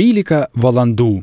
Прилика Валанду.